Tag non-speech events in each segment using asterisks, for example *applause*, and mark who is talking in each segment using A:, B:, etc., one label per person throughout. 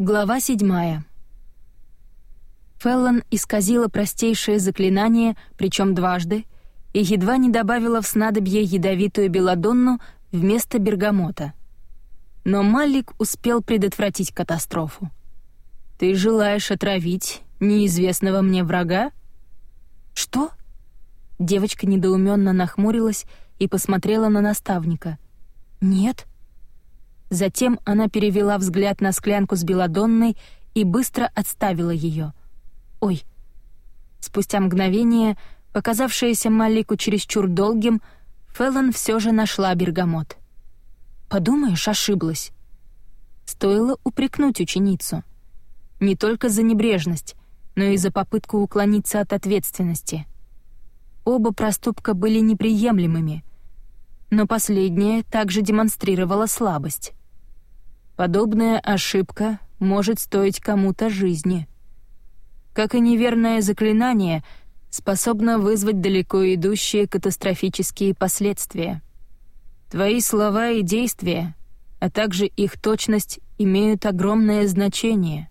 A: Глава седьмая. Феллон исказила простейшее заклинание, причем дважды, и едва не добавила в снадобье ядовитую белладонну вместо бергамота. Но Маллик успел предотвратить катастрофу. «Ты желаешь отравить неизвестного мне врага?» «Что?» Девочка недоуменно нахмурилась и посмотрела на наставника. «Нет». Затем она перевела взгляд на склянку с белладонной и быстро отставила ее. «Ой». Спустя мгновение, показавшееся Малику чересчур долгим, Феллон все же нашла бергамот. «Подумаешь, ошиблась». Стоило упрекнуть ученицу. Не только за небрежность, но и за попытку уклониться от ответственности. Оба проступка были неприемлемыми, но последняя также демонстрировала слабость. Подобная ошибка может стоить кому-то жизни. Как и неверное заклинание, способно вызвать далеко идущие катастрофические последствия. Твои слова и действия, а также их точность имеют огромное значение.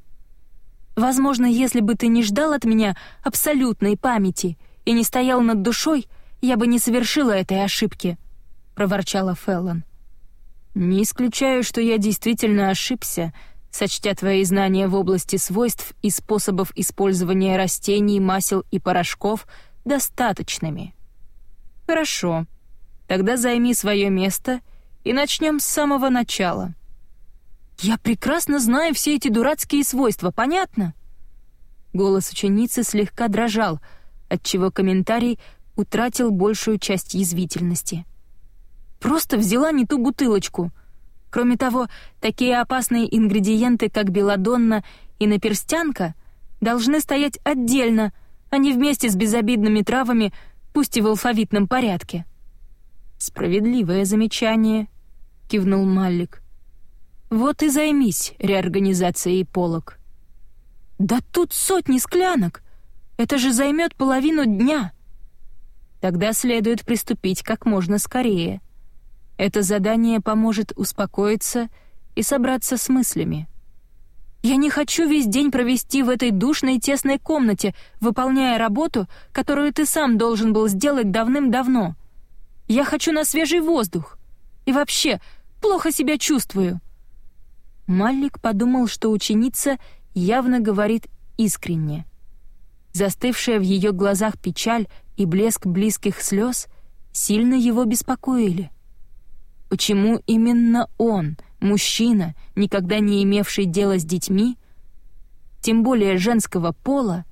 A: Возможно, если бы ты не ждал от меня абсолютной памяти и не стоял над душой, я бы не совершила этой ошибки, проворчала Феллон. Не исключаю, что я действительно ошибся, сочтя твои знания в области свойств и способов использования растений, масел и порошков достаточными. Хорошо. Тогда займи свое место и начнем с самого начала. Я прекрасно знаю все эти дурацкие свойства, понятно? Голос ученицы слегка дрожал, отчего комментарий утратил большую часть язвительности. Просто взяла не ту бутылочку. Кроме того, такие опасные ингредиенты, как белладонна и наперстянка, должны стоять отдельно, а не вместе с безобидными травами, пусть и в алфавитном порядке. «Справедливое замечание», — кивнул Маллик. «Вот и займись реорганизацией полок». «Да тут сотни склянок! Это же займет половину дня!» «Тогда следует приступить как можно скорее», это задание поможет успокоиться и собраться с мыслями. Я не хочу весь день провести в этой душной тесной комнате, выполняя работу, которую ты сам должен был сделать давным-давно. Я хочу на свежий воздух. И вообще, плохо себя чувствую. Маллик подумал, что ученица явно говорит искренне. Застывшая в ее глазах печаль и блеск близких слез сильно его беспокоили. Почему именно он, мужчина, никогда не имевший дела с детьми, тем более женского пола,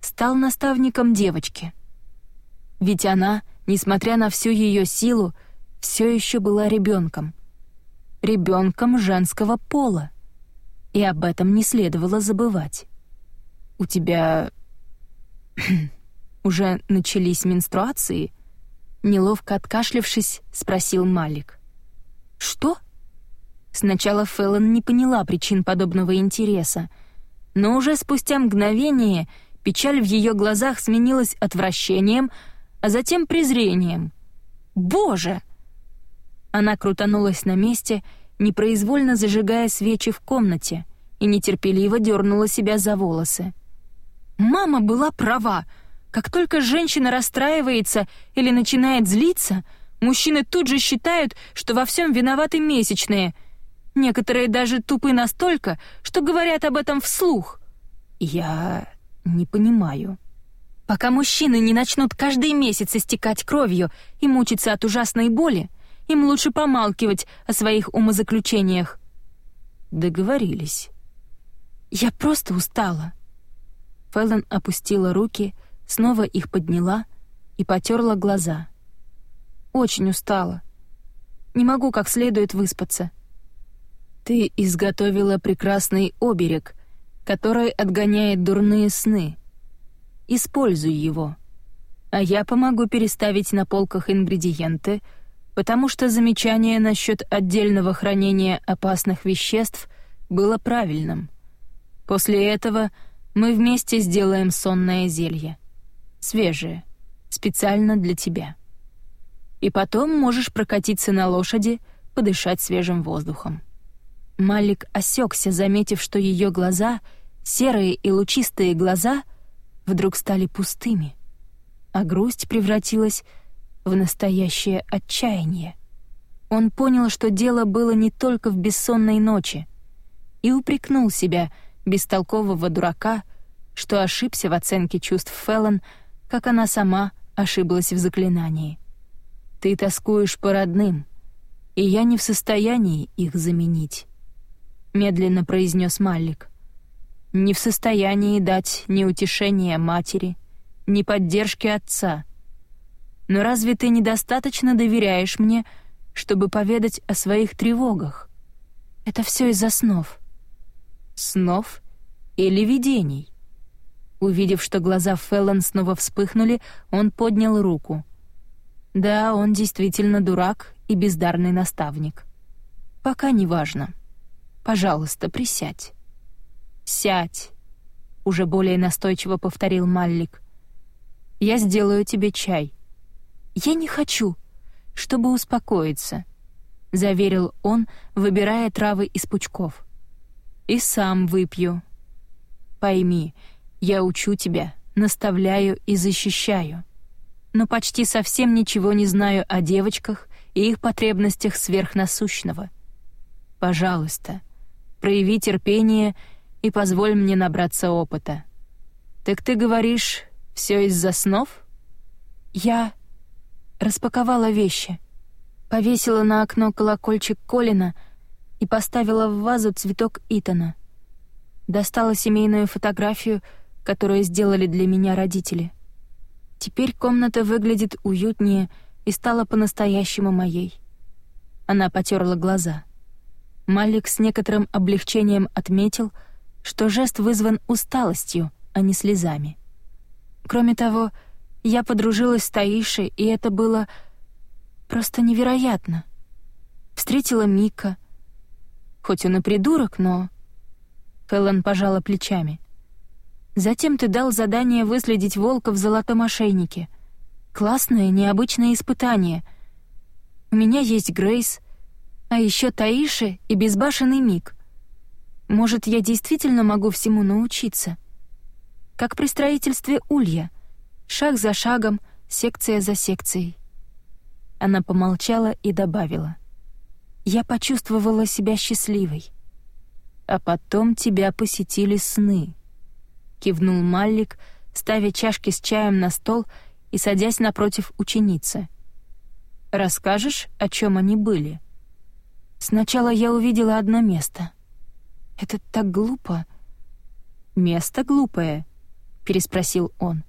A: стал наставником девочки? Ведь она, несмотря на всю ее силу, все еще была ребенком. Ребенком женского пола. И об этом не следовало забывать. «У тебя... *clears throat* уже начались менструации?» Неловко откашлившись, спросил Малик. «Что?» Сначала Фэллон не поняла причин подобного интереса, но уже спустя мгновение печаль в ее глазах сменилась отвращением, а затем презрением. «Боже!» Она крутанулась на месте, непроизвольно зажигая свечи в комнате, и нетерпеливо дернула себя за волосы. «Мама была права. Как только женщина расстраивается или начинает злиться — Мужчины тут же считают, что во всем виноваты месячные. Некоторые даже тупы настолько, что говорят об этом вслух. Я не понимаю. Пока мужчины не начнут каждый месяц истекать кровью и мучиться от ужасной боли, им лучше помалкивать о своих умозаключениях. Договорились. Я просто устала. Фэллон опустила руки, снова их подняла и потерла глаза. Очень устала. Не могу как следует выспаться. Ты изготовила прекрасный оберег, который отгоняет дурные сны. Используй его. А я помогу переставить на полках ингредиенты, потому что замечание насчет отдельного хранения опасных веществ было правильным. После этого мы вместе сделаем сонное зелье. Свежее, специально для тебя и потом можешь прокатиться на лошади, подышать свежим воздухом. Малик осекся, заметив, что ее глаза, серые и лучистые глаза, вдруг стали пустыми, а грусть превратилась в настоящее отчаяние. Он понял, что дело было не только в бессонной ночи, и упрекнул себя, бестолкового дурака, что ошибся в оценке чувств Феллон, как она сама ошиблась в заклинании. «Ты тоскуешь по родным, и я не в состоянии их заменить». — медленно произнес Маллик. «Не в состоянии дать ни утешения матери, ни поддержки отца. Но разве ты недостаточно доверяешь мне, чтобы поведать о своих тревогах? Это все из-за снов». «Снов или видений?» Увидев, что глаза Феллон снова вспыхнули, он поднял руку. «Да, он действительно дурак и бездарный наставник. Пока не важно». Пожалуйста, присядь». «Сядь», — уже более настойчиво повторил Маллик. «Я сделаю тебе чай». «Я не хочу, чтобы успокоиться», — заверил он, выбирая травы из пучков. «И сам выпью. Пойми, я учу тебя, наставляю и защищаю, но почти совсем ничего не знаю о девочках и их потребностях сверхнасущного. Пожалуйста, прояви терпение и позволь мне набраться опыта. Так ты говоришь, все из-за снов? Я распаковала вещи, повесила на окно колокольчик Колина и поставила в вазу цветок Итана. Достала семейную фотографию, которую сделали для меня родители. Теперь комната выглядит уютнее и стала по-настоящему моей. Она потерла глаза — Малик с некоторым облегчением отметил, что жест вызван усталостью, а не слезами. Кроме того, я подружилась с Таишей, и это было просто невероятно. Встретила Мика. Хоть он и придурок, но... Фэллон пожала плечами. Затем ты дал задание выследить волка в золотом ошейнике. Классное, необычное испытание. У меня есть Грейс — а еще Таиши и безбашенный Миг. Может, я действительно могу всему научиться? Как при строительстве улья. Шаг за шагом, секция за секцией. Она помолчала и добавила. Я почувствовала себя счастливой. А потом тебя посетили сны. Кивнул Маллик, ставя чашки с чаем на стол и садясь напротив ученицы. «Расскажешь, о чем они были?» Сначала я увидела одно место. Это так глупо. «Место глупое?» — переспросил он.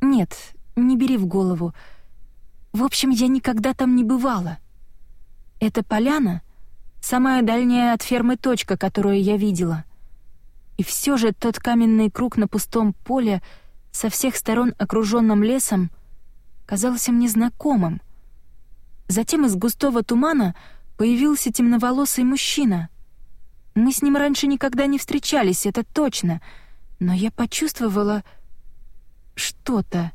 A: «Нет, не бери в голову. В общем, я никогда там не бывала. Это поляна — самая дальняя от фермы точка, которую я видела. И все же тот каменный круг на пустом поле, со всех сторон окруженным лесом, казался мне знакомым. Затем из густого тумана — появился темноволосый мужчина. Мы с ним раньше никогда не встречались, это точно, но я почувствовала что-то.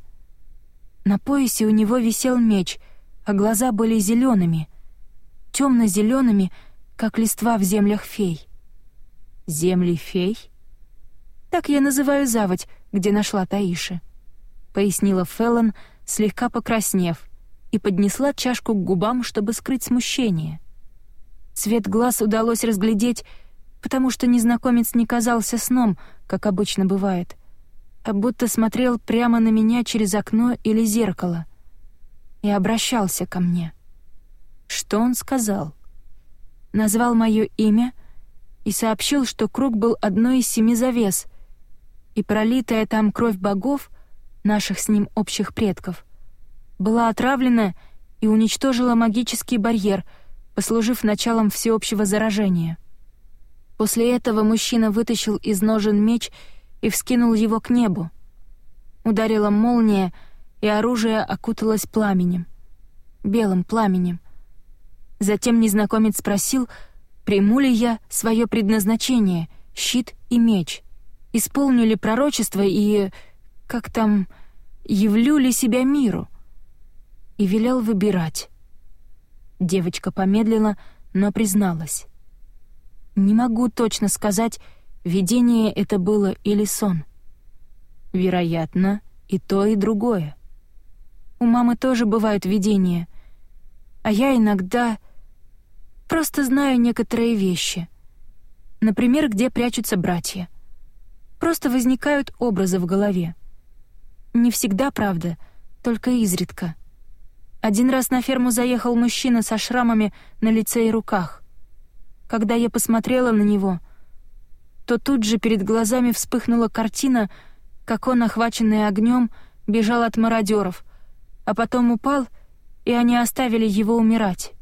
A: На поясе у него висел меч, а глаза были зелеными, темно-зелеными, как листва в землях фей. Земли фей? Так я называю заводь, где нашла Таиши, пояснила Феллон, слегка покраснев, и поднесла чашку к губам, чтобы скрыть смущение. Цвет глаз удалось разглядеть, потому что незнакомец не казался сном, как обычно бывает, а будто смотрел прямо на меня через окно или зеркало и обращался ко мне. Что он сказал? Назвал мое имя и сообщил, что круг был одной из семи завес, и пролитая там кровь богов, наших с ним общих предков, была отравлена и уничтожила магический барьер — послужив началом всеобщего заражения. После этого мужчина вытащил из ножен меч и вскинул его к небу. Ударила молния, и оружие окуталось пламенем. Белым пламенем. Затем незнакомец спросил, приму ли я свое предназначение, щит и меч, исполню ли пророчество и... как там... явлю ли себя миру? И велел выбирать. Девочка помедлила, но призналась. Не могу точно сказать, видение это было или сон. Вероятно, и то, и другое. У мамы тоже бывают видения, а я иногда просто знаю некоторые вещи. Например, где прячутся братья. Просто возникают образы в голове. Не всегда, правда, только изредка. Один раз на ферму заехал мужчина со шрамами на лице и руках. Когда я посмотрела на него, то тут же перед глазами вспыхнула картина, как он, охваченный огнем, бежал от мародеров, а потом упал, и они оставили его умирать.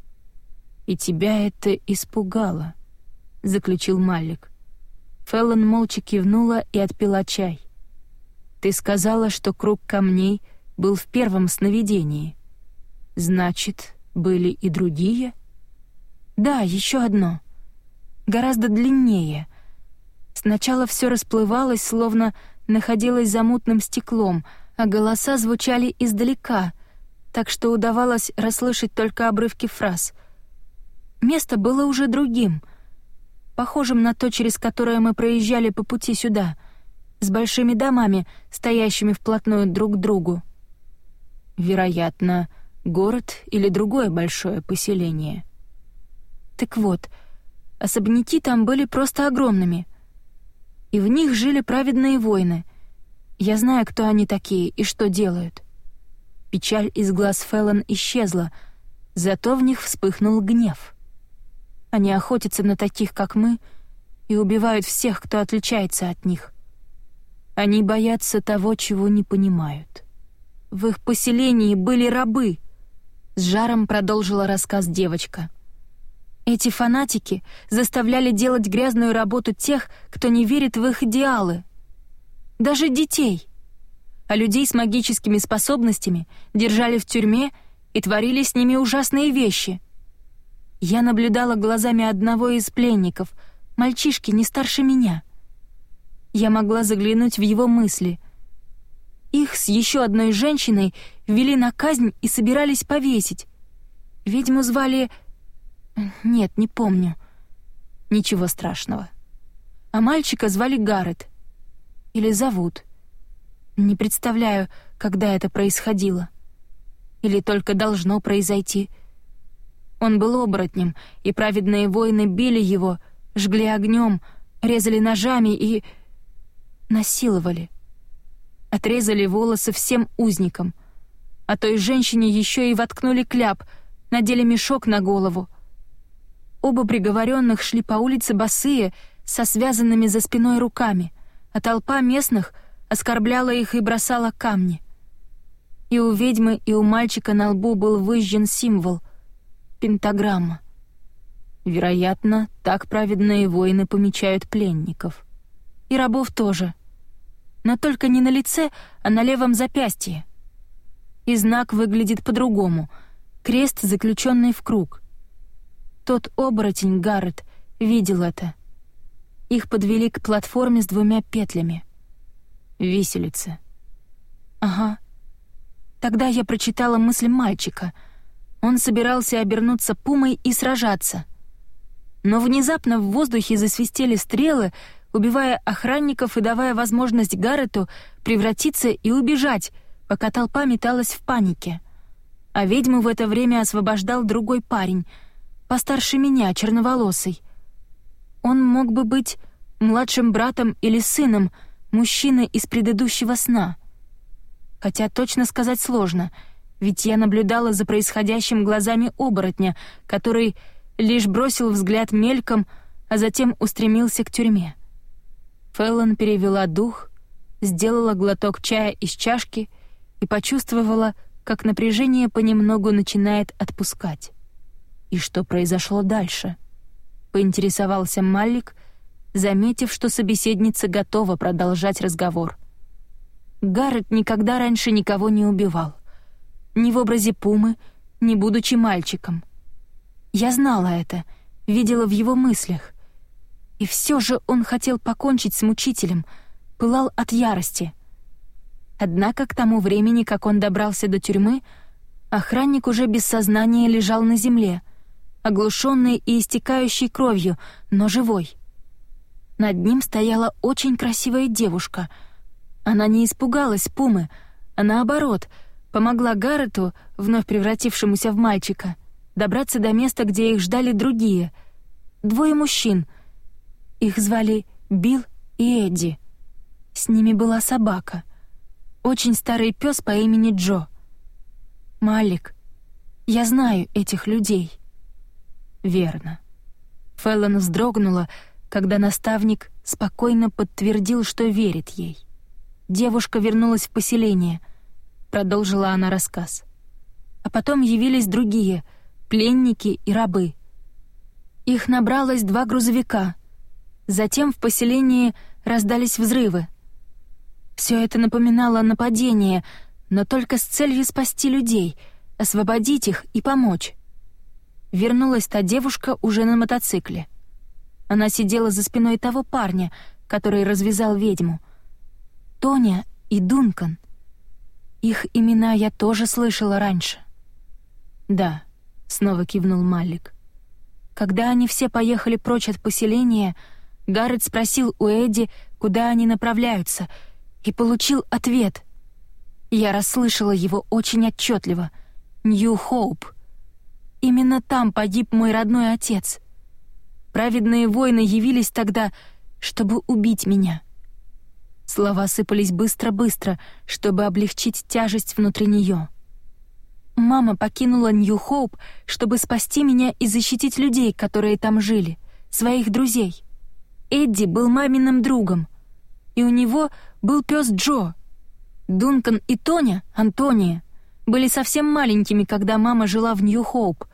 A: «И тебя это испугало», — заключил Маллик. Феллон молча кивнула и отпила чай. «Ты сказала, что круг камней был в первом сновидении. Значит, были и другие?» «Да, еще одно гораздо длиннее. Сначала все расплывалось, словно находилось за мутным стеклом, а голоса звучали издалека, так что удавалось расслышать только обрывки фраз. Место было уже другим, похожим на то, через которое мы проезжали по пути сюда, с большими домами, стоящими вплотную друг к другу. Вероятно, город или другое большое поселение. Так вот — Особняки там были просто огромными. И в них жили праведные воины. Я знаю, кто они такие и что делают. Печаль из глаз Феллон исчезла, зато в них вспыхнул гнев. Они охотятся на таких, как мы, и убивают всех, кто отличается от них. Они боятся того, чего не понимают. В их поселении были рабы. С жаром продолжила рассказ девочка. Эти фанатики заставляли делать грязную работу тех, кто не верит в их идеалы. Даже детей. А людей с магическими способностями держали в тюрьме и творили с ними ужасные вещи. Я наблюдала глазами одного из пленников, мальчишки не старше меня. Я могла заглянуть в его мысли. Их с еще одной женщиной вели на казнь и собирались повесить. Ведьму звали нет, не помню. Ничего страшного. А мальчика звали Гаррет. Или зовут. Не представляю, когда это происходило. Или только должно произойти. Он был оборотнем, и праведные воины били его, жгли огнем, резали ножами и... насиловали. Отрезали волосы всем узникам. А той женщине еще и воткнули кляп, надели мешок на голову — Оба приговоренных шли по улице босые, со связанными за спиной руками, а толпа местных оскорбляла их и бросала камни. И у ведьмы, и у мальчика на лбу был выжжен символ — пентаграмма. Вероятно, так праведные воины помечают пленников. И рабов тоже. Но только не на лице, а на левом запястье. И знак выглядит по-другому — крест, заключенный в круг — тот оборотень, Гаррет, видел это. Их подвели к платформе с двумя петлями. Виселица. Ага. Тогда я прочитала мысль мальчика. Он собирался обернуться пумой и сражаться. Но внезапно в воздухе засвистели стрелы, убивая охранников и давая возможность Гаррету превратиться и убежать, пока толпа металась в панике. А ведьму в это время освобождал другой парень — постарше меня, черноволосый. Он мог бы быть младшим братом или сыном мужчины из предыдущего сна. Хотя точно сказать сложно, ведь я наблюдала за происходящим глазами оборотня, который лишь бросил взгляд мельком, а затем устремился к тюрьме. Феллон перевела дух, сделала глоток чая из чашки и почувствовала, как напряжение понемногу начинает отпускать. И что произошло дальше? Поинтересовался Маллик, заметив, что собеседница готова продолжать разговор. Гаррет никогда раньше никого не убивал. Ни в образе Пумы, ни будучи мальчиком. Я знала это, видела в его мыслях. И все же он хотел покончить с мучителем, пылал от ярости. Однако к тому времени, как он добрался до тюрьмы, охранник уже без сознания лежал на земле — оглушенный и истекающий кровью, но живой. Над ним стояла очень красивая девушка. Она не испугалась Пумы, а наоборот, помогла Гаррету, вновь превратившемуся в мальчика, добраться до места, где их ждали другие. Двое мужчин. Их звали Билл и Эдди. С ними была собака. Очень старый пес по имени Джо. Малик, я знаю этих людей. Верно. Фэллон вздрогнула, когда наставник спокойно подтвердил, что верит ей. Девушка вернулась в поселение, продолжила она рассказ. А потом явились другие, пленники и рабы. Их набралось два грузовика. Затем в поселении раздались взрывы. Все это напоминало нападение, но только с целью спасти людей, освободить их и помочь. Вернулась та девушка уже на мотоцикле. Она сидела за спиной того парня, который развязал ведьму. Тоня и Дункан. Их имена я тоже слышала раньше. «Да», — снова кивнул Малик. Когда они все поехали прочь от поселения, Гаррет спросил у Эдди, куда они направляются, и получил ответ. Я расслышала его очень отчетливо. «Нью-Хоуп». Именно там погиб мой родной отец. Праведные воины явились тогда, чтобы убить меня. Слова сыпались быстро-быстро, чтобы облегчить тяжесть внутри нее. Мама покинула Нью-Хоуп, чтобы спасти меня и защитить людей, которые там жили, своих друзей. Эдди был маминым другом, и у него был пес Джо. Дункан и Тоня, Антония, были совсем маленькими, когда мама жила в Нью-Хоуп,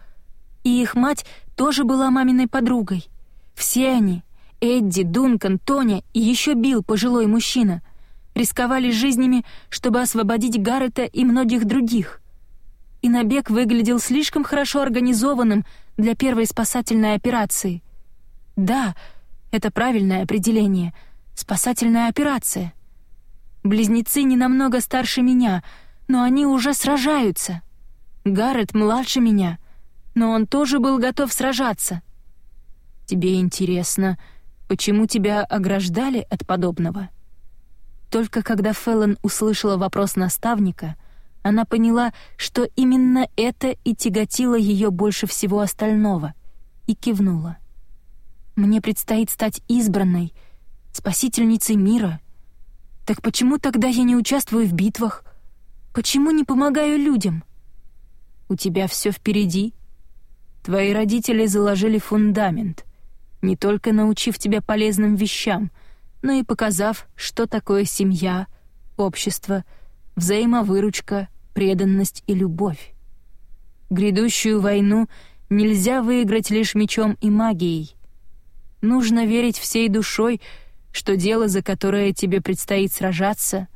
A: и их мать тоже была маминой подругой. Все они, Эдди, Дункан, Тоня и еще Билл, пожилой мужчина, рисковали жизнями, чтобы освободить Гаррета и многих других. И набег выглядел слишком хорошо организованным для первой спасательной операции. Да, это правильное определение — спасательная операция — Близнецы не намного старше меня, но они уже сражаются. Гаррет младше меня, но он тоже был готов сражаться. Тебе интересно, почему тебя ограждали от подобного? Только когда Феллон услышала вопрос наставника, она поняла, что именно это и тяготило ее больше всего остального, и кивнула. «Мне предстоит стать избранной, спасительницей мира», так почему тогда я не участвую в битвах? Почему не помогаю людям? У тебя все впереди. Твои родители заложили фундамент, не только научив тебя полезным вещам, но и показав, что такое семья, общество, взаимовыручка, преданность и любовь. Грядущую войну нельзя выиграть лишь мечом и магией. Нужно верить всей душой, что дело, за которое тебе предстоит сражаться,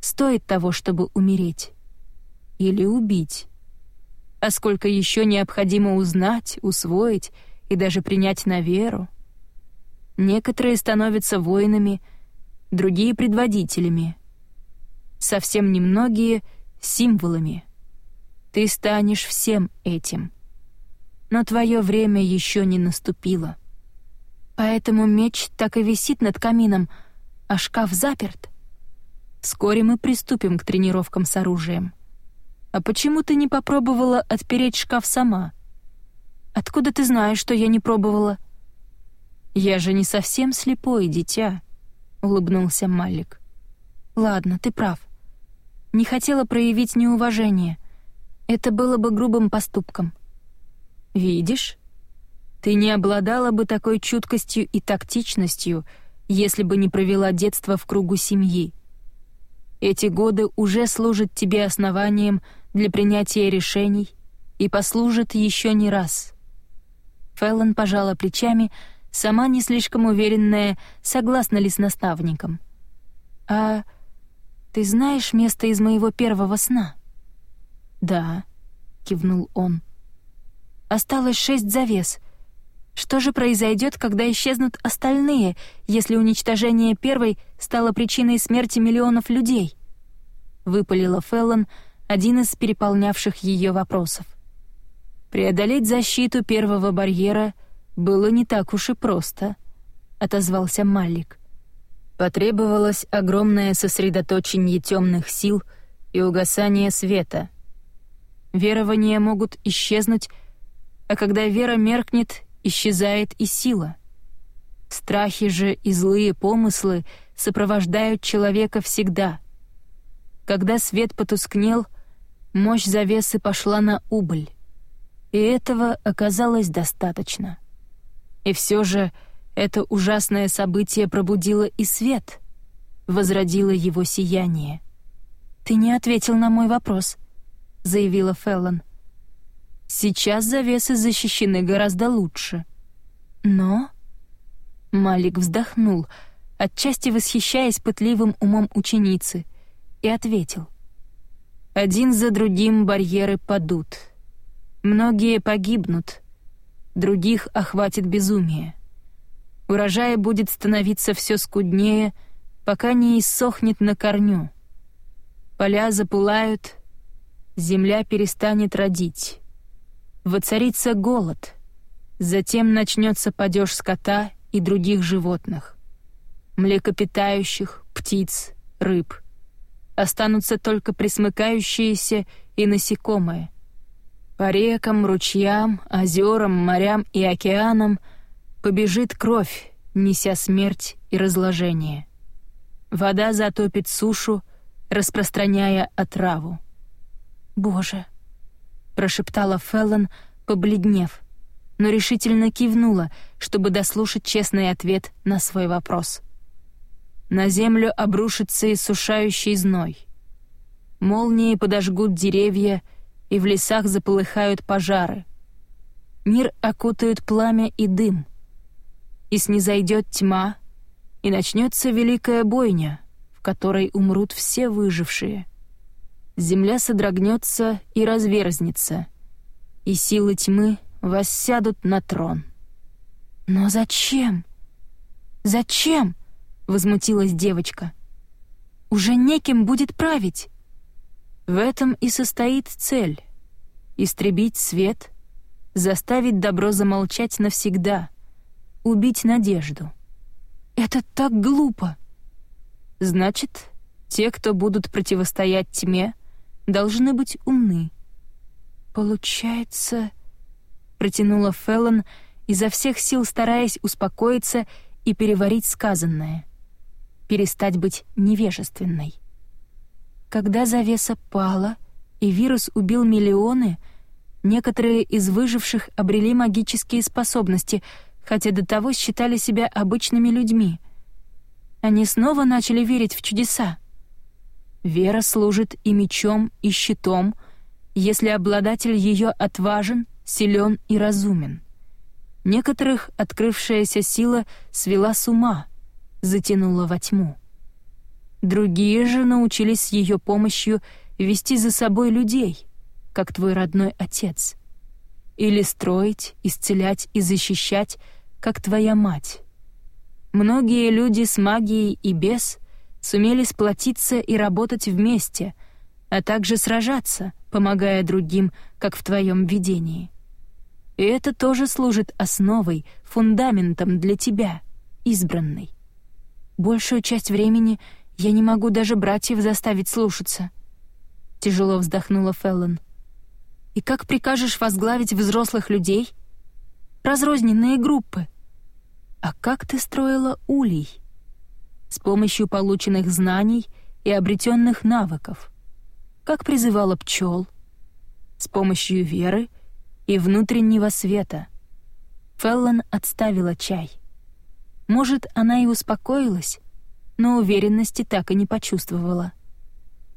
A: стоит того, чтобы умереть. Или убить. А сколько еще необходимо узнать, усвоить и даже принять на веру. Некоторые становятся воинами, другие — предводителями. Совсем немногие — символами. Ты станешь всем этим. Но твое время еще не наступило. Поэтому меч так и висит над камином, а шкаф заперт. Вскоре мы приступим к тренировкам с оружием. А почему ты не попробовала отпереть шкаф сама? Откуда ты знаешь, что я не пробовала? Я же не совсем слепой, дитя, улыбнулся Малик. Ладно, ты прав. Не хотела проявить неуважение. Это было бы грубым поступком. Видишь? Ты не обладала бы такой чуткостью и тактичностью, если бы не провела детство в кругу семьи. Эти годы уже служат тебе основанием для принятия решений и послужат еще не раз. Феллон пожала плечами, сама не слишком уверенная, согласна ли с наставником. «А ты знаешь место из моего первого сна?» «Да», — кивнул он. «Осталось шесть завес — что же произойдет, когда исчезнут остальные, если уничтожение первой стало причиной смерти миллионов людей? Выпалила Феллон, один из переполнявших ее вопросов. Преодолеть защиту первого барьера было не так уж и просто, отозвался Малик. Потребовалось огромное сосредоточение темных сил и угасание света. Верования могут исчезнуть, а когда вера меркнет, исчезает и сила. Страхи же и злые помыслы сопровождают человека всегда. Когда свет потускнел, мощь завесы пошла на убыль. И этого оказалось достаточно. И все же это ужасное событие пробудило и свет, возродило его сияние. «Ты не ответил на мой вопрос», — заявила Феллон. «Сейчас завесы защищены гораздо лучше. Но...» Малик вздохнул, отчасти восхищаясь пытливым умом ученицы, и ответил. «Один за другим барьеры падут. Многие погибнут, других охватит безумие. Урожай будет становиться все скуднее, пока не иссохнет на корню. Поля запылают, земля перестанет родить. Воцарится голод, затем начнется падеж скота и других животных, млекопитающих, птиц, рыб. Останутся только присмыкающиеся и насекомые. По рекам, ручьям, озерам, морям и океанам побежит кровь, неся смерть и разложение. Вода затопит сушу, распространяя отраву. «Боже!» — прошептала Феллон, побледнев — но решительно кивнула, чтобы дослушать честный ответ на свой вопрос. На землю обрушится иссушающий зной. Молнии подожгут деревья, и в лесах заполыхают пожары. Мир окутают пламя и дым. И снизойдет тьма, и начнется великая бойня, в которой умрут все выжившие. Земля содрогнется и разверзнется, и силы тьмы — воссядут на трон. «Но зачем? Зачем?» — возмутилась девочка. «Уже неким будет править». В этом и состоит цель — истребить свет, заставить добро замолчать навсегда, убить надежду. «Это так глупо!» «Значит, те, кто будут противостоять тьме, должны быть умны». «Получается...» протянула Феллон, изо всех сил стараясь успокоиться и переварить сказанное. Перестать быть невежественной. Когда завеса пала и вирус убил миллионы, некоторые из выживших обрели магические способности, хотя до того считали себя обычными людьми. Они снова начали верить в чудеса. Вера служит и мечом, и щитом, если обладатель ее отважен силен и разумен. Некоторых открывшаяся сила свела с ума, затянула во тьму. Другие же научились с ее помощью вести за собой людей, как твой родной отец. Или строить, исцелять и защищать, как твоя мать. Многие люди с магией и без сумели сплотиться и работать вместе, а также сражаться, помогая другим, как в твоем видении. И это тоже служит основой, фундаментом для тебя, избранной. Большую часть времени я не могу даже братьев заставить слушаться. Тяжело вздохнула Феллон. И как прикажешь возглавить взрослых людей? Разрозненные группы. А как ты строила улей? С помощью полученных знаний и обретенных навыков. Как призывала пчел? С помощью веры — и внутреннего света. Феллон отставила чай. Может, она и успокоилась, но уверенности так и не почувствовала.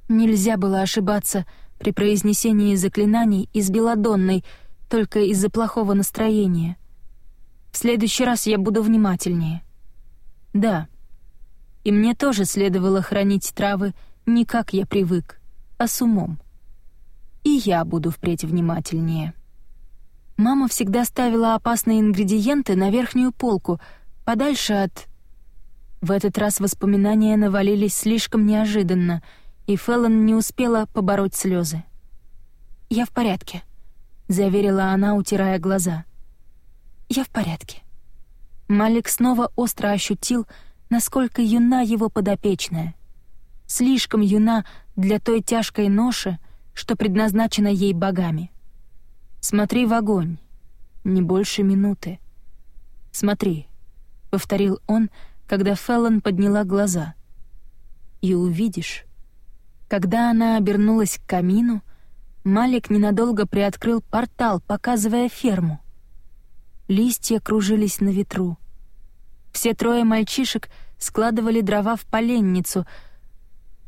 A: Нельзя было ошибаться при произнесении заклинаний из Беладонной только из-за плохого настроения. В следующий раз я буду внимательнее. Да, и мне тоже следовало хранить травы не как я привык, а с умом. И я буду впредь внимательнее. Мама всегда ставила опасные ингредиенты на верхнюю полку, подальше от... В этот раз воспоминания навалились слишком неожиданно, и Феллон не успела побороть слезы. «Я в порядке. — заверила она, утирая глаза. «Я в порядке». Малик снова остро ощутил, насколько юна его подопечная. Слишком юна для той тяжкой ноши, что предназначена ей богами. «Смотри в огонь. Не больше минуты. Смотри», — повторил он, когда Феллон подняла глаза. «И увидишь». Когда она обернулась к камину, Малик ненадолго приоткрыл портал, показывая ферму. Листья кружились на ветру. Все трое мальчишек складывали дрова в поленницу,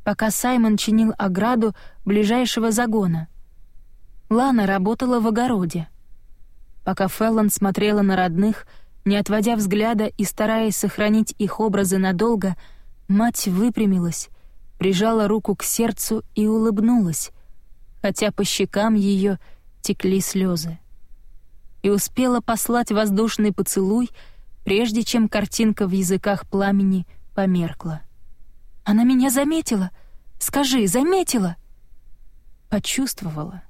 A: пока Саймон чинил ограду ближайшего загона. Лана работала в огороде. Пока Феллон смотрела на родных, не отводя взгляда и стараясь сохранить их образы надолго, мать выпрямилась, прижала руку к сердцу и улыбнулась, хотя по щекам ее текли слезы и успела послать воздушный поцелуй, прежде чем картинка в языках пламени померкла. «Она меня заметила! Скажи, заметила!» «Почувствовала.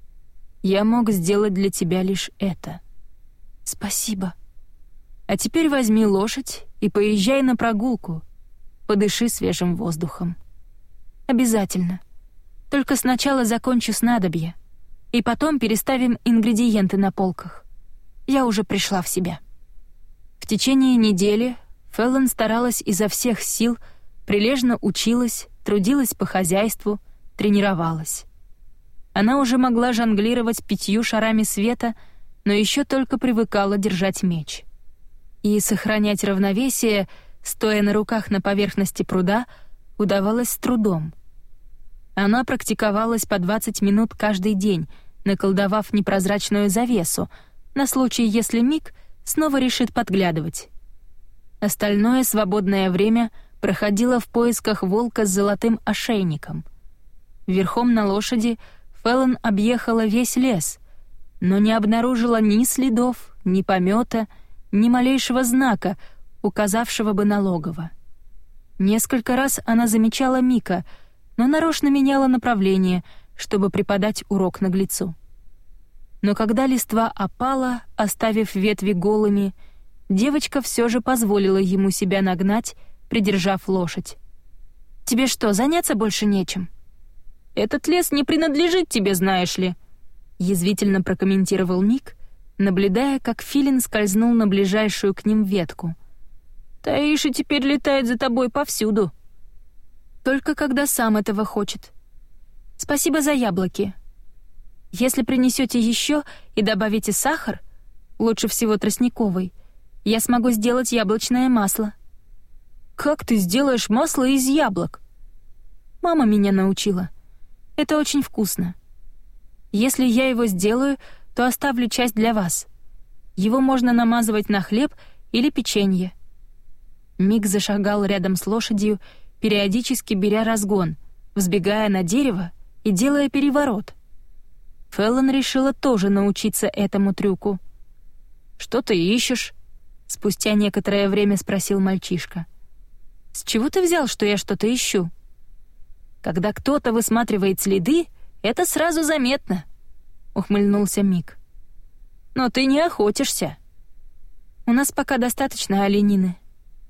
A: Я мог сделать для тебя лишь это». «Спасибо». «А теперь возьми лошадь и поезжай на прогулку. Подыши свежим воздухом». «Обязательно. Только сначала закончу снадобье, и потом переставим ингредиенты на полках я уже пришла в себя. В течение недели Феллон старалась изо всех сил, прилежно училась, трудилась по хозяйству, тренировалась. Она уже могла жонглировать пятью шарами света, но еще только привыкала держать меч. И сохранять равновесие, стоя на руках на поверхности пруда, удавалось с трудом. Она практиковалась по 20 минут каждый день, наколдовав непрозрачную завесу — на случай, если Мик снова решит подглядывать. Остальное свободное время проходило в поисках волка с золотым ошейником. Верхом на лошади Феллон объехала весь лес, но не обнаружила ни следов, ни помета, ни малейшего знака, указавшего бы на логово. Несколько раз она замечала Мика, но нарочно меняла направление, чтобы преподать урок наглецу но когда листва опала, оставив ветви голыми, девочка все же позволила ему себя нагнать, придержав лошадь. «Тебе что, заняться больше нечем?» «Этот лес не принадлежит тебе, знаешь ли», — язвительно прокомментировал Ник, наблюдая, как филин скользнул на ближайшую к ним ветку. «Таиша теперь летает за тобой повсюду». «Только когда сам этого хочет. Спасибо за яблоки», если принесете еще и добавите сахар, лучше всего тростниковый, я смогу сделать яблочное масло. Как ты сделаешь масло из яблок? Мама меня научила. Это очень вкусно. Если я его сделаю, то оставлю часть для вас. Его можно намазывать на хлеб или печенье. Мик зашагал рядом с лошадью, периодически беря разгон, взбегая на дерево и делая переворот. Феллон решила тоже научиться этому трюку. «Что ты ищешь?» — спустя некоторое время спросил мальчишка. «С чего ты взял, что я что-то ищу?» «Когда кто-то высматривает следы, это сразу заметно», — ухмыльнулся Мик. «Но ты не охотишься». «У нас пока достаточно оленины.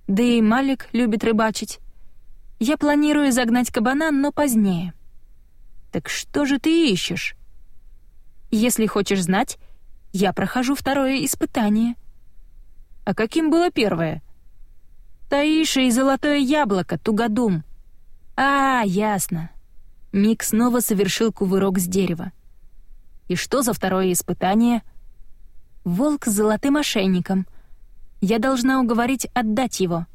A: Да и Малик любит рыбачить. Я планирую загнать кабана, но позднее». «Так что же ты ищешь?» Если хочешь знать, я прохожу второе испытание. А каким было первое? Таиша и золотое яблоко, тугодум. А, ясно. Мик снова совершил кувырок с дерева. И что за второе испытание? Волк с золотым ошейником. Я должна уговорить отдать его.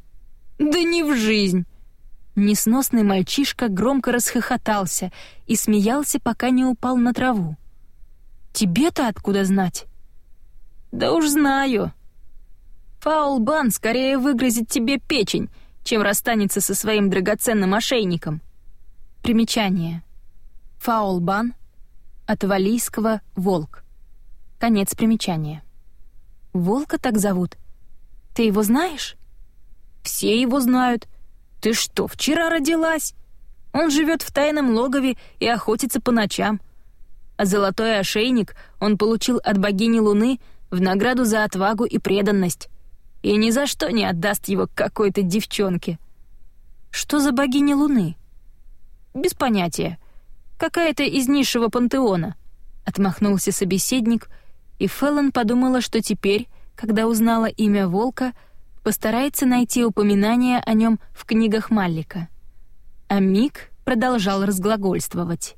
A: Да не в жизнь. Несносный мальчишка громко расхохотался и смеялся, пока не упал на траву. Тебе-то откуда знать? Да уж знаю. Фаулбан скорее выгрызет тебе печень, чем расстанется со своим драгоценным ошейником. Примечание. Фаулбан от валийского волк. Конец примечания. Волка так зовут. Ты его знаешь? Все его знают. Ты что, вчера родилась? Он живет в тайном логове и охотится по ночам. а золотой ошейник он получил от богини Луны в награду за отвагу и преданность. И ни за что не отдаст его какой-то девчонке. Что за богиня Луны? Без понятия. Какая-то из низшего пантеона. Отмахнулся собеседник, и Феллон подумала, что теперь, когда узнала имя волка, постарается найти упоминание о нем в книгах Маллика. А Мик продолжал разглагольствовать.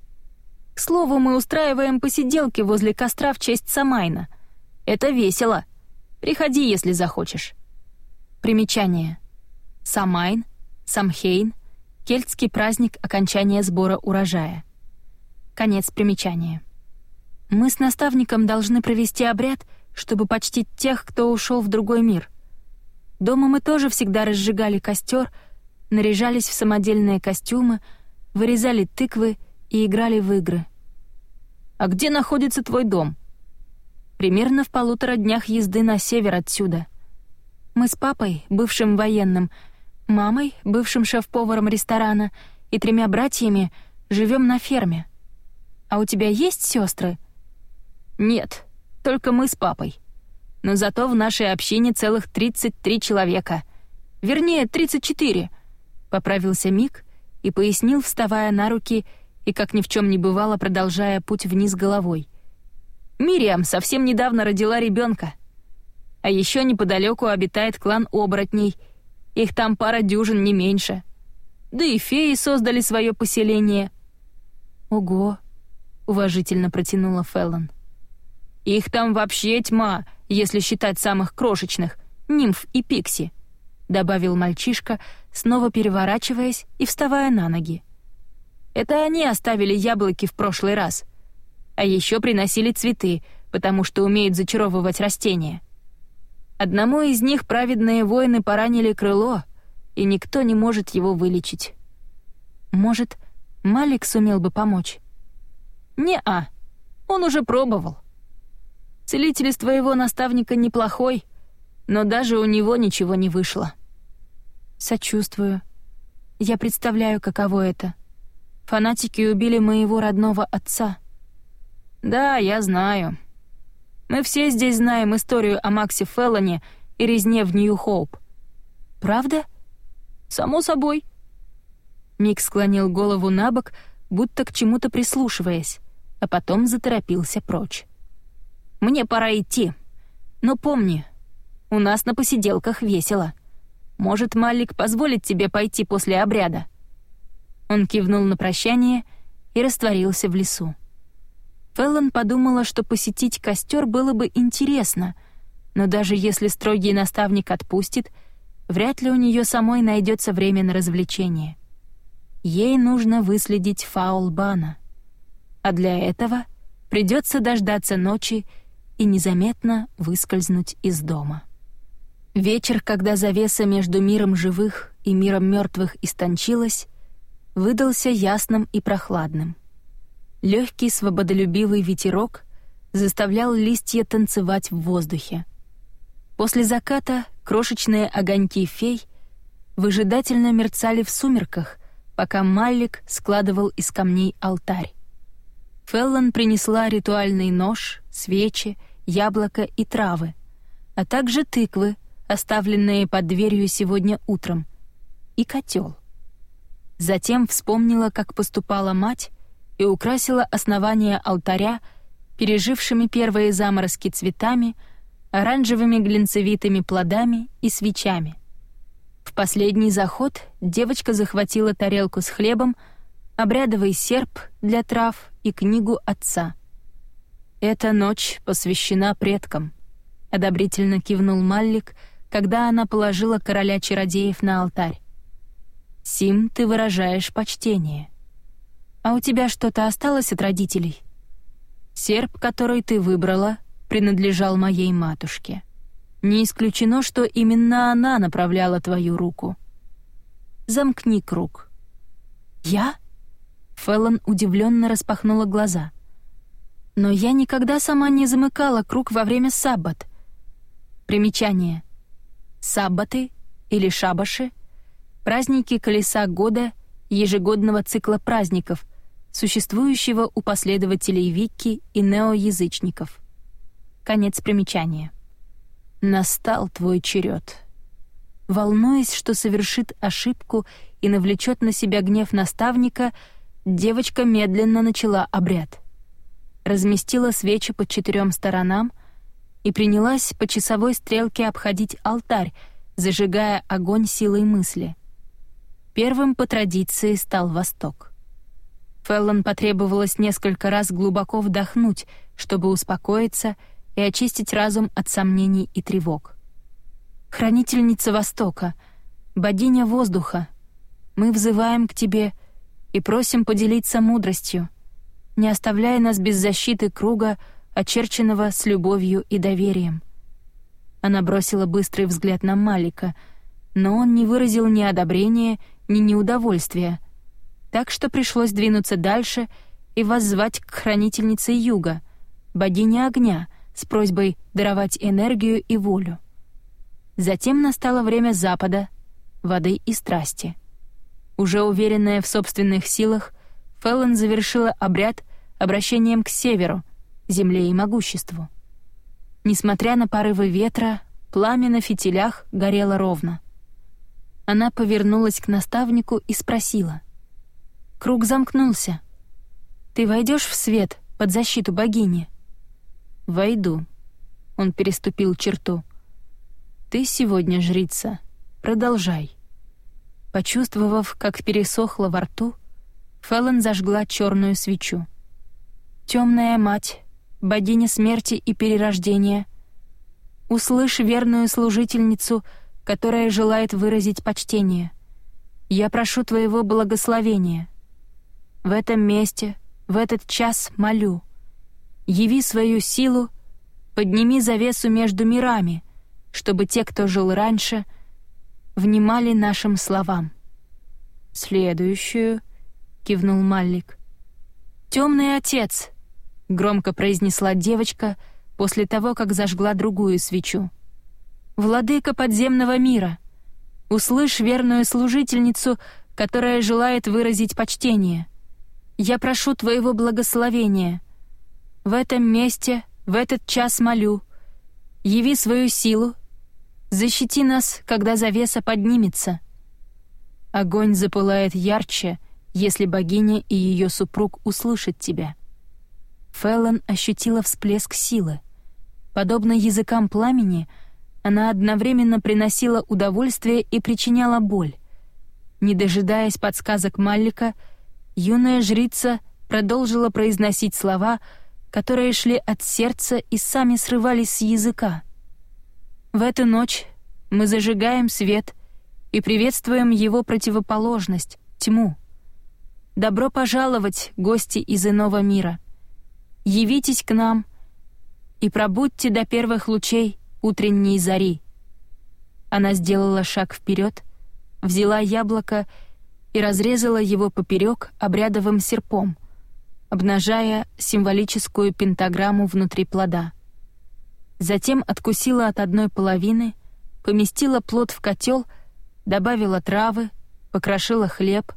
A: «К слову, мы устраиваем посиделки возле костра в честь Самайна. Это весело. Приходи, если захочешь». Примечание. Самайн, Самхейн — кельтский праздник окончания сбора урожая. Конец примечания. Мы с наставником должны провести обряд, чтобы почтить тех, кто ушел в другой мир. Дома мы тоже всегда разжигали костер, наряжались в самодельные костюмы, вырезали тыквы и играли в игры. «А где находится твой дом?» «Примерно в полутора днях езды на север отсюда. Мы с папой, бывшим военным, мамой, бывшим шеф-поваром ресторана, и тремя братьями живем на ферме. А у тебя есть сестры? «Нет, только мы с папой. Но зато в нашей общине целых 33 человека. Вернее, 34», — поправился Мик и пояснил, вставая на руки и, как ни в чем не бывало, продолжая путь вниз головой. «Мириам совсем недавно родила ребенка. А еще неподалеку обитает клан оборотней. Их там пара дюжин, не меньше. Да и феи создали свое поселение». «Ого», — уважительно протянула Феллон. Их там вообще тьма, если считать самых крошечных, нимф и пикси», — добавил мальчишка, снова переворачиваясь и вставая на ноги. «Это они оставили яблоки в прошлый раз. А еще приносили цветы, потому что умеют зачаровывать растения. Одному из них праведные воины поранили крыло, и никто не может его вылечить. Может, Малик сумел бы помочь?» «Не-а, он уже пробовал. Целитель из твоего наставника неплохой, но даже у него ничего не вышло». «Сочувствую. Я представляю, каково это. Фанатики убили моего родного отца». «Да, я знаю. Мы все здесь знаем историю о Максе Феллоне и резне в Нью-Хоуп». «Правда?» «Само собой». Мик склонил голову на бок, будто к чему-то прислушиваясь, а потом заторопился прочь. Мне пора идти. Но помни, у нас на посиделках весело. Может, Малик позволит тебе пойти после обряда?» Он кивнул на прощание и растворился в лесу. Феллон подумала, что посетить костер было бы интересно, но даже если строгий наставник отпустит, вряд ли у нее самой найдется время на развлечение. Ей нужно выследить Фаулбана. А для этого придется дождаться ночи и незаметно выскользнуть из дома. Вечер, когда завеса между миром живых и миром мертвых истончилась, выдался ясным и прохладным. Легкий свободолюбивый ветерок заставлял листья танцевать в воздухе. После заката крошечные огоньки фей выжидательно мерцали в сумерках, пока Маллик складывал из камней алтарь. Феллон принесла ритуальный нож, свечи, яблоко и травы, а также тыквы, оставленные под дверью сегодня утром, и котел. Затем вспомнила, как поступала мать, и украсила основание алтаря пережившими первые заморозки цветами, оранжевыми глинцевитыми плодами и свечами. В последний заход девочка захватила тарелку с хлебом, обрядовый серп для трав и книгу отца. «Эта ночь посвящена предкам», — одобрительно кивнул Маллик, когда она положила короля чародеев на алтарь. «Сим, ты выражаешь почтение. А у тебя что-то осталось от родителей?» «Серп, который ты выбрала, принадлежал моей матушке. Не исключено, что именно она направляла твою руку. Замкни круг». «Я?» Феллон удивленно распахнула глаза. «Но я никогда сама не замыкала круг во время саббат». Примечание. Саббаты или шабаши — праздники колеса года ежегодного цикла праздников, существующего у последователей Викки и неоязычников. Конец примечания. Настал твой черед. Волнуясь, что совершит ошибку и навлечет на себя гнев наставника, девочка медленно начала обряд. Разместила свечи по четырем сторонам и принялась по часовой стрелке обходить алтарь, зажигая огонь силой мысли. Первым по традиции стал Восток. Феллон потребовалось несколько раз глубоко вдохнуть, чтобы успокоиться и очистить разум от сомнений и тревог. «Хранительница Востока, богиня воздуха, мы взываем к тебе и просим поделиться мудростью, не оставляя нас без защиты круга, очерченного с любовью и доверием». Она бросила быстрый взгляд на Малика, но он не выразил ни одобрения, ни неудовольствия — так что пришлось двинуться дальше и воззвать к хранительнице Юга, богине огня, с просьбой даровать энергию и волю. Затем настало время Запада, воды и страсти. Уже уверенная в собственных силах, Феллон завершила обряд обращением к северу, земле и могуществу. Несмотря на порывы ветра, пламя на фитилях горело ровно. Она повернулась к наставнику и спросила. Круг замкнулся. Ты войдешь в свет под защиту богини? Войду. Он переступил черту. Ты сегодня жрица. Продолжай. Почувствовав, как пересохло во рту, Феллон зажгла черную свечу. Темная мать, богиня смерти и перерождения, услышь верную служительницу, которая желает выразить почтение. Я прошу твоего благословения. В этом месте, в этот час молю. Яви свою силу, подними завесу между мирами, чтобы те, кто жил раньше, внимали нашим словам. «Следующую», — кивнул Маллик. «Темный отец», — громко произнесла девочка после того, как зажгла другую свечу. «Владыка подземного мира, услышь верную служительницу, которая желает выразить почтение. Я прошу Твоего благословения. В этом месте, в этот час молю. Яви свою силу. Защити нас, когда завеса поднимется. Огонь запылает ярче, если богиня и ее супруг услышат тебя. Феллон ощутила всплеск силы. Подобно языкам пламени, она одновременно приносила удовольствие и причиняла боль. Не дожидаясь подсказок Маллика, — юная жрица продолжила произносить слова, которые шли от сердца и сами срывались с языка. В эту ночь мы зажигаем свет и приветствуем его противоположность — тьму. Добро пожаловать, гости из иного мира. Явитесь к нам и пробудьте до первых лучей утренней зари. Она сделала шаг вперед, взяла яблоко и разрезала его поперек обрядовым серпом, обнажая символическую пентаграмму внутри плода. Затем откусила от одной половины, поместила плод в котел, добавила травы, покрошила хлеб,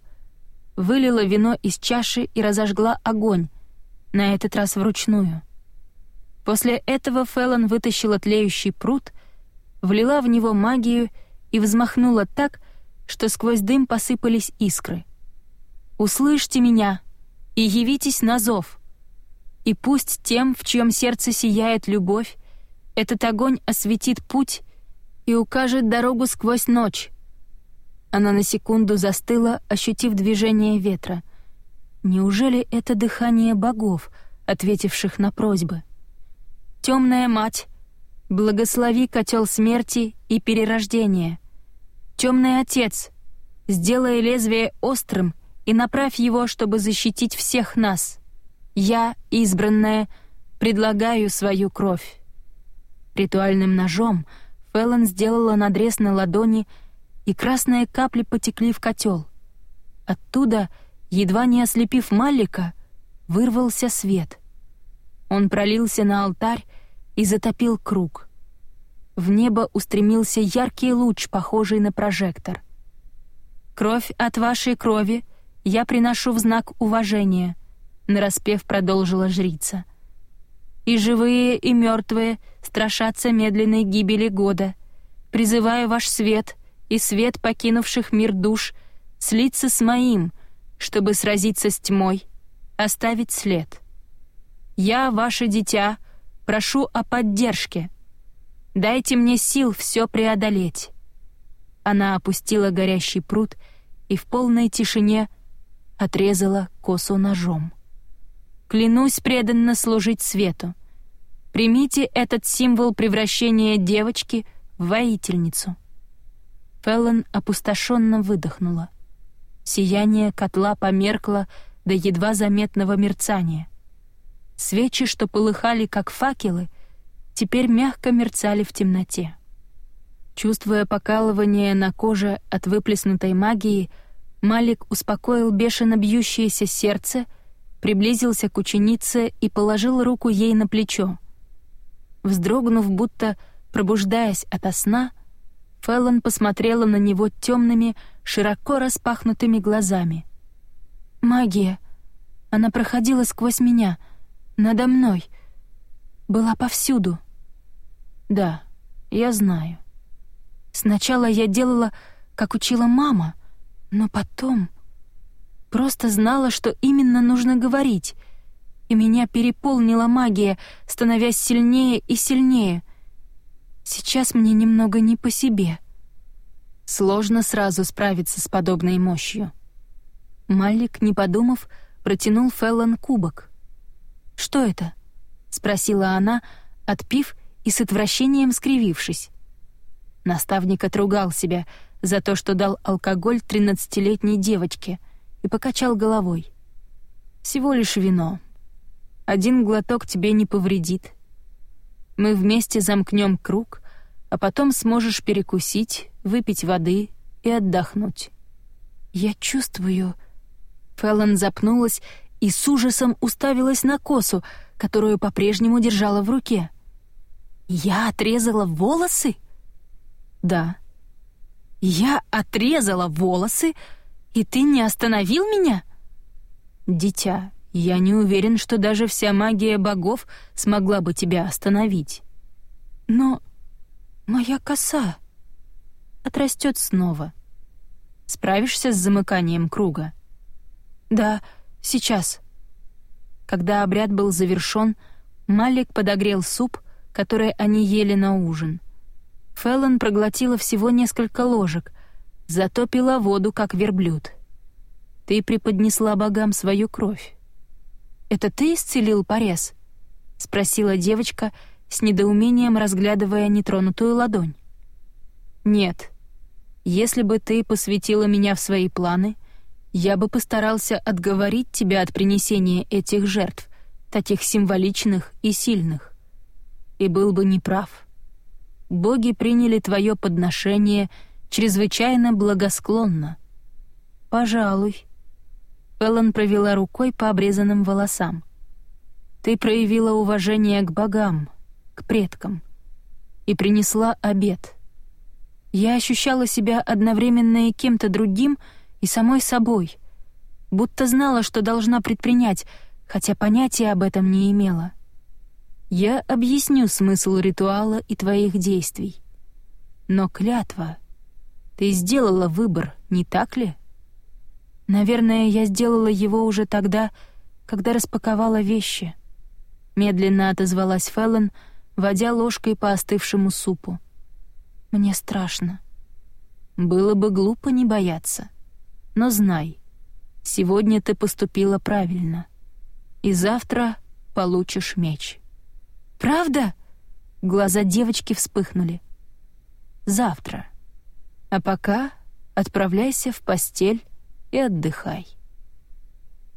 A: вылила вино из чаши и разожгла огонь, на этот раз вручную. После этого Феллон вытащила тлеющий пруд, влила в него магию и взмахнула так, что сквозь дым посыпались искры. «Услышьте меня и явитесь на зов, и пусть тем, в чьем сердце сияет любовь, этот огонь осветит путь и укажет дорогу сквозь ночь». Она на секунду застыла, ощутив движение ветра. Неужели это дыхание богов, ответивших на просьбы? «Темная мать, благослови котел смерти и перерождения», Темный отец, сделай лезвие острым и направь его, чтобы защитить всех нас. Я, избранная, предлагаю свою кровь. Ритуальным ножом Феллон сделала надрез на ладони, и красные капли потекли в котел. Оттуда, едва не ослепив Маллика, вырвался свет. Он пролился на алтарь и затопил круг. В небо устремился яркий луч, похожий на прожектор. «Кровь от вашей крови я приношу в знак уважения», — нараспев продолжила жрица. «И живые, и мертвые страшатся медленной гибели года. Призываю ваш свет и свет покинувших мир душ слиться с моим, чтобы сразиться с тьмой, оставить след. Я, ваше дитя, прошу о поддержке. Дайте мне сил все преодолеть». Она опустила горящий пруд и в полной тишине отрезала косу ножом. Клянусь преданно служить свету. Примите этот символ превращения девочки в воительницу». Феллон опустошенно выдохнула. Сияние котла померкло до едва заметного мерцания. Свечи, что полыхали как факелы, теперь мягко мерцали в темноте. Чувствуя покалывание на коже от выплеснутой магии, Малик успокоил бешено бьющееся сердце — приблизился к ученице и положил руку ей на плечо. Вздрогнув, будто пробуждаясь ото сна, Феллон посмотрела на него темными, широко распахнутыми глазами. «Магия! Она проходила сквозь меня, надо мной, была повсюду». «Да, я знаю. Сначала я делала, как учила мама, но потом...» Просто знала, что именно нужно говорить. И меня переполнила магия, становясь сильнее и сильнее. Сейчас мне немного не по себе. Сложно сразу справиться с подобной мощью. Малик, не подумав, протянул Феллон кубок. «Что это?» — спросила она, отпив и с отвращением скривившись. Наставник отругал себя за то, что дал алкоголь тринадцатилетней девочке — и покачал головой. «Всего лишь вино. Один глоток тебе не повредит. Мы вместе замкнем круг, а потом сможешь перекусить, выпить воды и отдохнуть». «Я чувствую...» Феллон запнулась и с ужасом уставилась на косу, которую по-прежнему держала в руке. «Я отрезала волосы?» «Да». «Я отрезала волосы?» И ты не остановил меня? Дитя, я не уверен, что даже вся магия богов смогла бы тебя остановить. Но моя коса отрастет снова. Справишься с замыканием круга? Да, сейчас. Когда обряд был завершён, Малик подогрел суп, который они ели на ужин. Феллон проглотила всего несколько ложек, зато пила воду, как верблюд. Ты преподнесла богам свою кровь. Это ты исцелил порез? спросила девочка с недоумением разглядывая нетронутую ладонь. Нет. Если бы ты посвятила меня в свои планы, я бы постарался отговорить тебя от принесения этих жертв, таких символичных и сильных. И был бы неправ. Боги приняли твое подношение — чрезвычайно благосклонна. Пожалуй. Эллен провела рукой по обрезанным волосам. Ты проявила уважение к богам, к предкам и принесла обед. Я ощущала себя одновременно и кем-то другим, и самой собой, будто знала, что должна предпринять, хотя понятия об этом не имела. Я объясню смысл ритуала и твоих действий. Но клятва ты сделала выбор, не так ли? Наверное, я сделала его уже тогда, когда распаковала вещи. Медленно отозвалась Феллон, водя ложкой по остывшему супу. Мне страшно. Было бы глупо не бояться. Но знай, сегодня ты поступила правильно. И завтра получишь меч. Правда? Глаза девочки вспыхнули. Завтра. А пока отправляйся в постель и отдыхай.